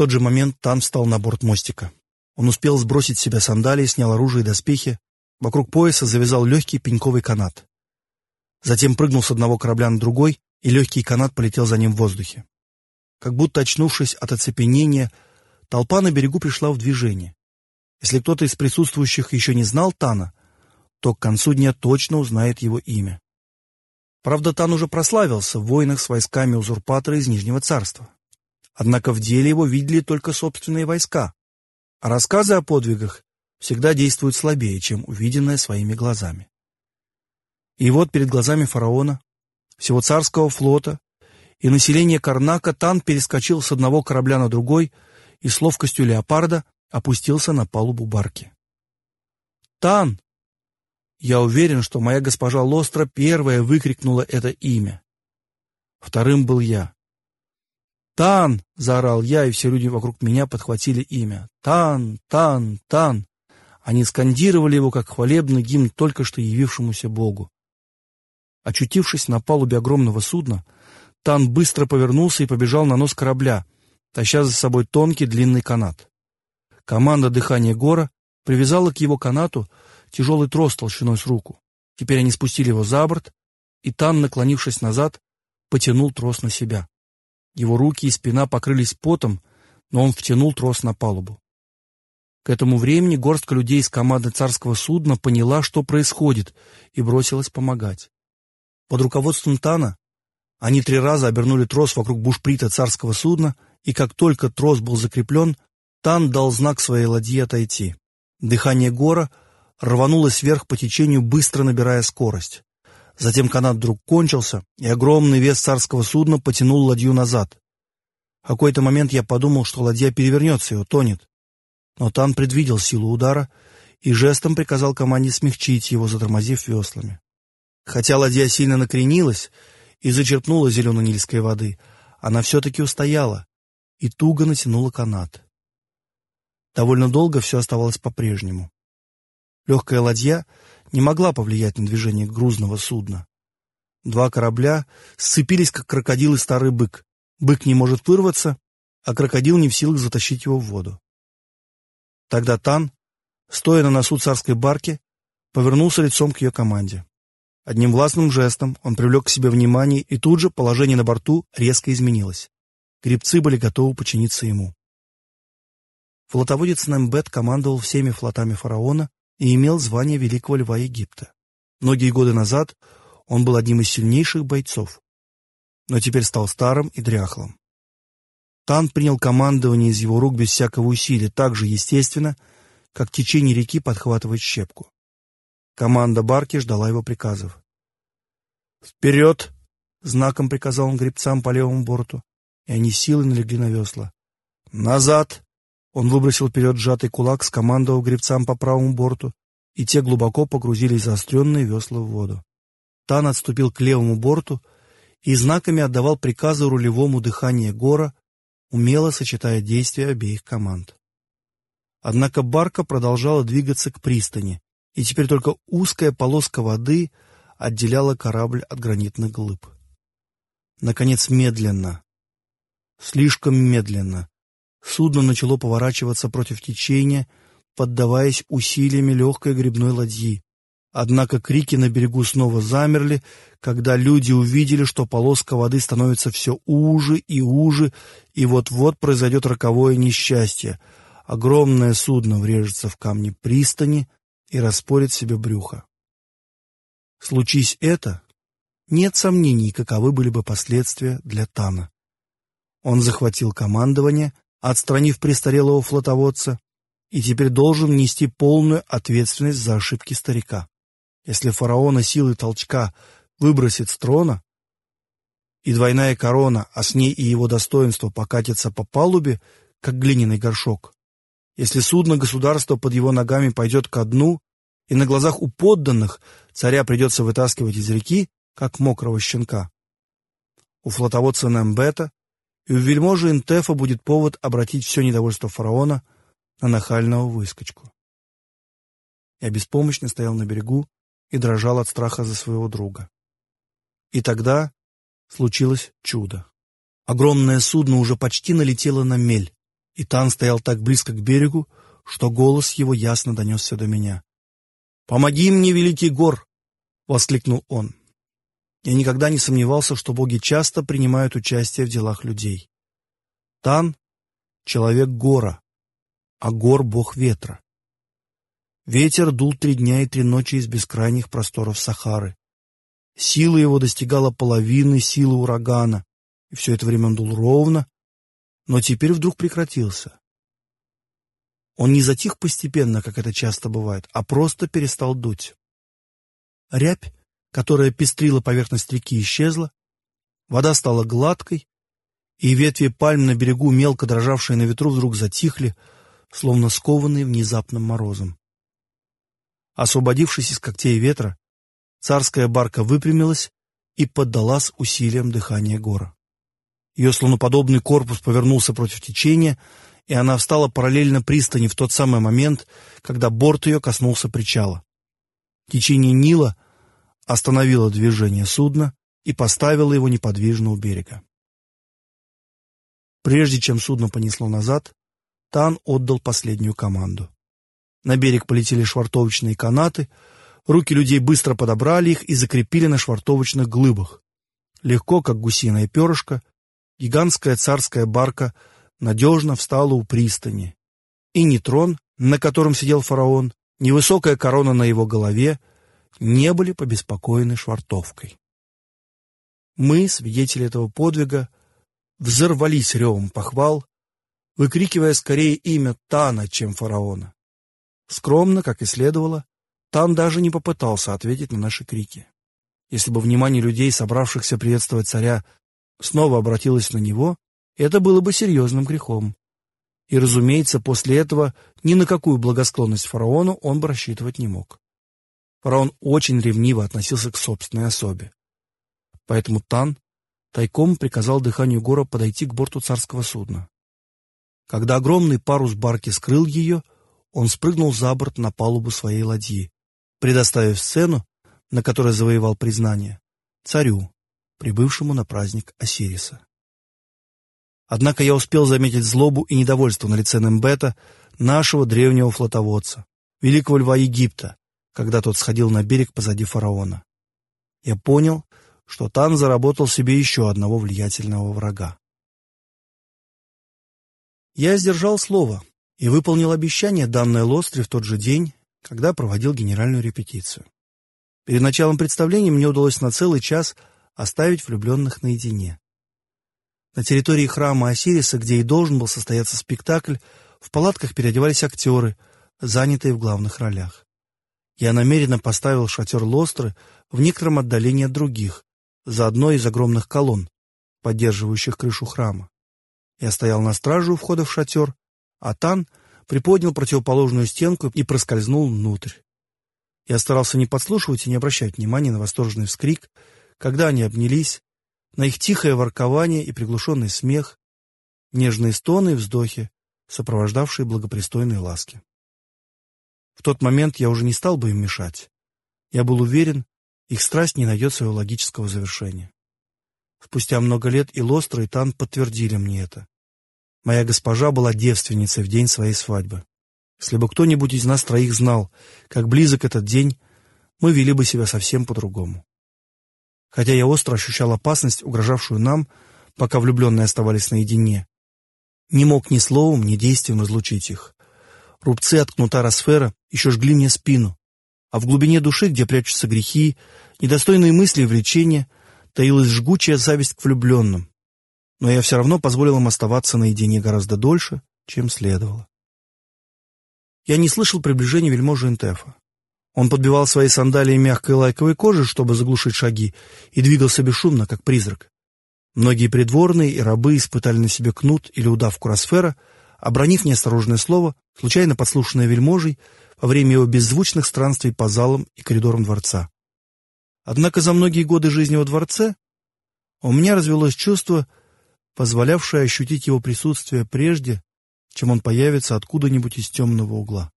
тот же момент Тан встал на борт мостика. Он успел сбросить с себя сандалии, снял оружие и доспехи, вокруг пояса завязал легкий пеньковый канат. Затем прыгнул с одного корабля на другой, и легкий канат полетел за ним в воздухе. Как будто очнувшись от оцепенения, толпа на берегу пришла в движение. Если кто-то из присутствующих еще не знал Тана, то к концу дня точно узнает его имя. Правда, Тан уже прославился в войнах с войсками узурпатора из Нижнего Царства. Однако в деле его видели только собственные войска, а рассказы о подвигах всегда действуют слабее, чем увиденное своими глазами. И вот перед глазами фараона, всего царского флота и населения Карнака Тан перескочил с одного корабля на другой и с ловкостью леопарда опустился на палубу барки. «Тан!» Я уверен, что моя госпожа Лостра первая выкрикнула это имя. Вторым был я. «Тан!» — заорал я, и все люди вокруг меня подхватили имя. «Тан! Тан! Тан!» Они скандировали его, как хвалебный гимн только что явившемуся Богу. Очутившись на палубе огромного судна, Тан быстро повернулся и побежал на нос корабля, таща за собой тонкий длинный канат. Команда дыхания гора привязала к его канату тяжелый трос толщиной с руку. Теперь они спустили его за борт, и Тан, наклонившись назад, потянул трос на себя. Его руки и спина покрылись потом, но он втянул трос на палубу. К этому времени горстка людей из команды царского судна поняла, что происходит, и бросилась помогать. Под руководством Тана они три раза обернули трос вокруг бушприта царского судна, и как только трос был закреплен, Тан дал знак своей ладье отойти. Дыхание гора рванулось вверх по течению, быстро набирая скорость. Затем канат вдруг кончился, и огромный вес царского судна потянул ладью назад. В какой-то момент я подумал, что ладья перевернется и утонет. Но Тан предвидел силу удара и жестом приказал команде смягчить его, затормозив веслами. Хотя ладья сильно накренилась и зачерпнула зелено-нильской воды, она все-таки устояла и туго натянула канат. Довольно долго все оставалось по-прежнему. Легкая ладья не могла повлиять на движение грузного судна. Два корабля сцепились, как крокодил и старый бык. Бык не может вырваться, а крокодил не в силах затащить его в воду. Тогда Тан, стоя на носу царской барки, повернулся лицом к ее команде. Одним властным жестом он привлек к себе внимание, и тут же положение на борту резко изменилось. Гребцы были готовы подчиниться ему. Флотоводец Нембет командовал всеми флотами фараона и имел звание Великого Льва Египта. Многие годы назад он был одним из сильнейших бойцов, но теперь стал старым и дряхлым. Тан принял командование из его рук без всякого усилия, так же естественно, как течение реки подхватывает щепку. Команда Барки ждала его приказов. «Вперед!» — знаком приказал он гребцам по левому борту, и они силой налегли на весла. «Назад!» Он выбросил вперед сжатый кулак, скомандовал гребцам по правому борту, и те глубоко погрузили заостренные весла в воду. Тан отступил к левому борту и знаками отдавал приказы рулевому дыхания гора, умело сочетая действия обеих команд. Однако барка продолжала двигаться к пристани, и теперь только узкая полоска воды отделяла корабль от гранитных глыб. Наконец, медленно, слишком медленно, Судно начало поворачиваться против течения, поддаваясь усилиями легкой грибной ладьи. Однако крики на берегу снова замерли, когда люди увидели, что полоска воды становится все уже и уже, и вот-вот произойдет роковое несчастье. Огромное судно врежется в камни пристани и распорит себе брюхо. Случись это, нет сомнений, каковы были бы последствия для Тана. Он захватил командование, отстранив престарелого флотоводца, и теперь должен нести полную ответственность за ошибки старика. Если фараона силой толчка выбросит с трона, и двойная корона, а с ней и его достоинство покатится по палубе, как глиняный горшок, если судно государства под его ногами пойдет ко дну, и на глазах у подданных царя придется вытаскивать из реки, как мокрого щенка. У флотоводца Нембета и у вельможи Интефа будет повод обратить все недовольство фараона на нахального выскочку. Я беспомощно стоял на берегу и дрожал от страха за своего друга. И тогда случилось чудо. Огромное судно уже почти налетело на мель, И Тан стоял так близко к берегу, что голос его ясно донесся до меня. «Помоги мне, великий гор!» — воскликнул он. Я никогда не сомневался, что боги часто принимают участие в делах людей. Тан — человек гора, а гор — бог ветра. Ветер дул три дня и три ночи из бескрайних просторов Сахары. Сила его достигала половины силы урагана, и все это время он дул ровно, но теперь вдруг прекратился. Он не затих постепенно, как это часто бывает, а просто перестал дуть. Рябь, которая пестрила поверхность реки, исчезла, вода стала гладкой, и ветви пальм на берегу, мелко дрожавшие на ветру, вдруг затихли, словно скованные внезапным морозом. Освободившись из когтей ветра, царская барка выпрямилась и поддалась усилиям дыхания гора. Ее слоноподобный корпус повернулся против течения, и она встала параллельно пристани в тот самый момент, когда борт ее коснулся причала. Течение Нила остановило движение судна и поставило его неподвижно у берега. Прежде чем судно понесло назад, Тан отдал последнюю команду. На берег полетели швартовочные канаты, руки людей быстро подобрали их и закрепили на швартовочных глыбах. Легко, как гусиное перышко, гигантская царская барка надежно встала у пристани. И ни трон, на котором сидел фараон, ни высокая корона на его голове не были побеспокоены швартовкой. Мы, свидетели этого подвига, взорвались ревом похвал, выкрикивая скорее имя Тана, чем фараона. Скромно, как и следовало, Тан даже не попытался ответить на наши крики. Если бы внимание людей, собравшихся приветствовать царя, снова обратилось на него, это было бы серьезным грехом. И, разумеется, после этого ни на какую благосклонность фараону он бы рассчитывать не мог. Фараон очень ревниво относился к собственной особе. Поэтому Тан тайком приказал дыханию гора подойти к борту царского судна. Когда огромный парус барки скрыл ее, он спрыгнул за борт на палубу своей ладьи, предоставив сцену, на которой завоевал признание, царю, прибывшему на праздник Осириса. Однако я успел заметить злобу и недовольство на лице Нембета, нашего древнего флотоводца, великого льва Египта, когда тот сходил на берег позади фараона. Я понял, что Тан заработал себе еще одного влиятельного врага. Я сдержал слово и выполнил обещание, данное Лостре в тот же день, когда проводил генеральную репетицию. Перед началом представления мне удалось на целый час оставить влюбленных наедине. На территории храма Осириса, где и должен был состояться спектакль, в палатках переодевались актеры, занятые в главных ролях. Я намеренно поставил шатер Лостры в некотором отдалении от других, за одной из огромных колонн, поддерживающих крышу храма. Я стоял на страже у входа в шатер, а Тан приподнял противоположную стенку и проскользнул внутрь. Я старался не подслушивать и не обращать внимания на восторженный вскрик, когда они обнялись, на их тихое воркование и приглушенный смех, нежные стоны и вздохи, сопровождавшие благопристойные ласки. В тот момент я уже не стал бы им мешать. Я был уверен, их страсть не найдет своего логического завершения. Спустя много лет и Лостро, и Тан подтвердили мне это. Моя госпожа была девственницей в день своей свадьбы. Если бы кто-нибудь из нас троих знал, как близок этот день, мы вели бы себя совсем по-другому. Хотя я остро ощущал опасность, угрожавшую нам, пока влюбленные оставались наедине, не мог ни словом, ни действием разлучить их. Рубцы от кнута Росфера еще жгли мне спину, а в глубине души, где прячутся грехи, недостойные мысли и влечения, таилась жгучая зависть к влюбленным. Но я все равно позволил им оставаться наедине гораздо дольше, чем следовало. Я не слышал приближения вельможи Интефа. Он подбивал свои сандалии мягкой лайковой кожи, чтобы заглушить шаги, и двигался бесшумно, как призрак. Многие придворные и рабы испытали на себе кнут или удавку Росфера, обронив неосторожное слово, случайно подслушанное вельможей, во время его беззвучных странствий по залам и коридорам дворца. Однако за многие годы жизни во дворце у меня развелось чувство, позволявшее ощутить его присутствие прежде, чем он появится откуда-нибудь из темного угла.